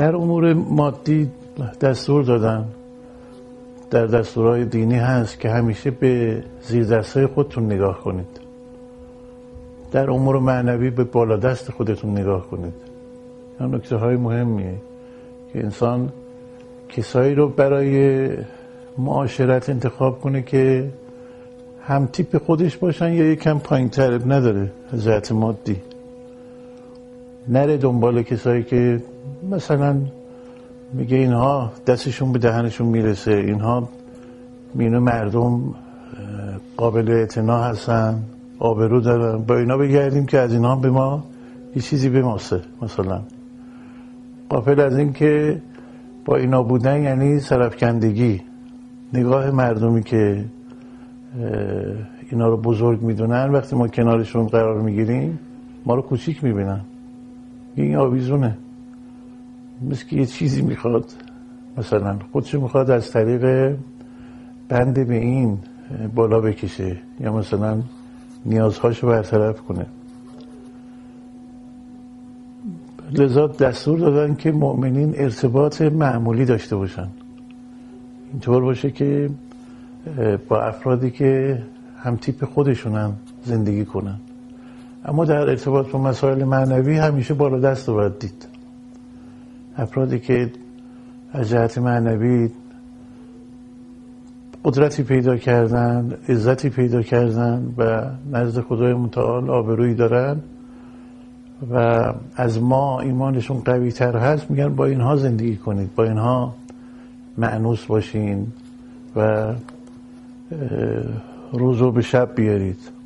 در امور مادی دستور دادن در دستورهای دینی هست که همیشه به زیر دستهای خودتون نگاه کنید. در امور معنوی به بالا دست خودتون نگاه کنید. یا نکته های مهمیه که انسان کسایی رو برای معاشرت انتخاب کنه که هم تیپ خودش باشن یا یکم پایین تر نداره از مادی. نره دنبال کسایی که مثلا میگه اینها دستشون به دهنشون می‌رسه. اینها مینو مردم قابل اعتنا هستن آبرو دارن. با اینا بگردیم که از اینها به ما یه چیزی بماسه مثلا. قافل از این که با اینا بودن یعنی سرفکندگی. نگاه مردمی که اینا رو بزرگ می‌دونن وقتی ما کنارشون قرار می‌گیریم ما رو کوچیک می‌بینن. این آویزونه. مثل که یه چیزی می‌خواد. مثلا خودشو می‌خواد از طریق بند به این بالا بکشه یا مثلا نیازهاشو برطرف کنه. لذا دستور دادن که مؤمنین ارتباط معمولی داشته باشن. اینطور باشه که با افرادی که هم تیپ خودشونن زندگی کنن. اما در ارتباط با مسائل معنوی همیشه بالا دست رو باید دید. افرادی که از جهت معنوی قدرتی پیدا کردن عزتی پیدا کردن و نزد خدای متعال آبرویی دارن و از ما ایمانشون قوی تر هست میگن با اینها زندگی کنید با اینها معنوس باشین و روزو به شب بیارید.